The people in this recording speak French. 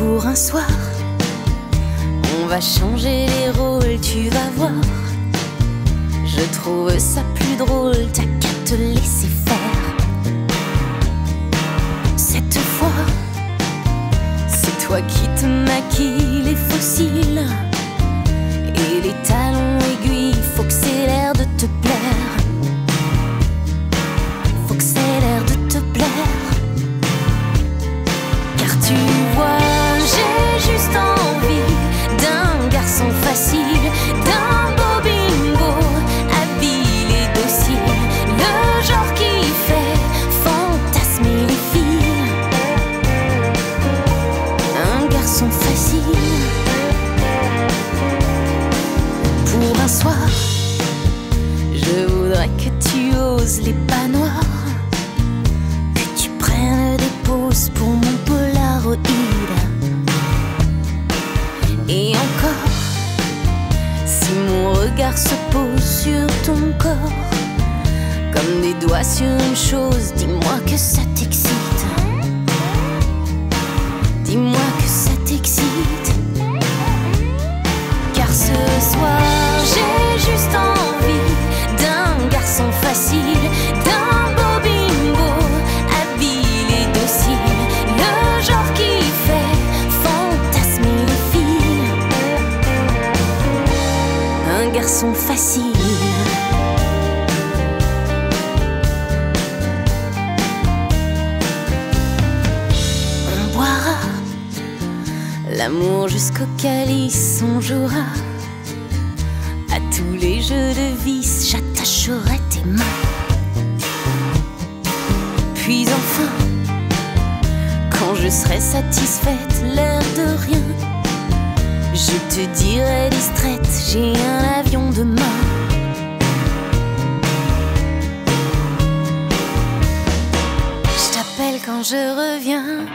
Pour un soir, on va changer les rôles, tu vas voir. Je trouve ça plus drôle, t'as qu'à te laisser faire. Cette fois, c'est toi qui te maquilles les fossiles et les talons aiguilles. Faut que c'est l'air de te plaire. Faut que c'est l'air de te plaire. Car tu les pas noirs. Que tu prennes des pauses pour mon polaroid. Et encore, si mon regard se pose sur ton corps, comme des doigts sur une chose, dis-moi que ça t'excite. Dis-moi que ça t'excite. Car ce soir, j'ai juste envie d'un garçon facile, Garçon facile. On boira l'amour jusqu'au calice, on jouera à tous les jeux de vis, j'attacherai tes mains. Puis enfin, quand je serai satisfaite, l'air de rien, je te dirai distraite, j'ai un avion demain. Je t'appelle quand je reviens.